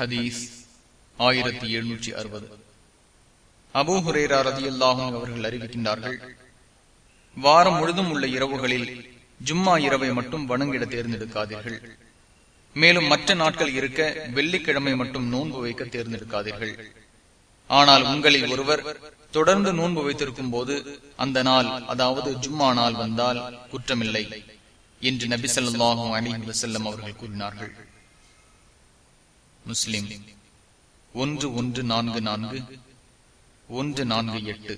ஹதீஸ் ஆயிரத்தி எழுநூற்றி அறுபது. அபூஹுரேரா ரதியுல்லாஹும் அவர்கள் அறிவிக்கின்றார்கள் வாரம் முழுதும் உள்ள இரவுகளில் ஜும்மா இரவை மட்டும் வணங்கிட தேர்ந்தெடுக்காதீர்கள். மேலும் மற்ற நாட்கள் இருக்க வெள்ளிக்கிழமை மட்டும் நோன்பு வைக்க தேர்ந்தெடுக்காதீர்கள். ஆனால் உங்களில் ஒருவர் தொடர்ந்து நோன்பு வைத்திருக்கும் போது அந்த நாள் அதாவது ஜும்மா நாள் வந்தால் குற்றமில்லை என்று நபி சொல்லாஹும் அலி வசல்லம் அவர்கள் கூறினார்கள். முஸ்லிம். ஒன்று ஒன்று நான்கு நான்கு. ஒன்று நான்கு எட்டு.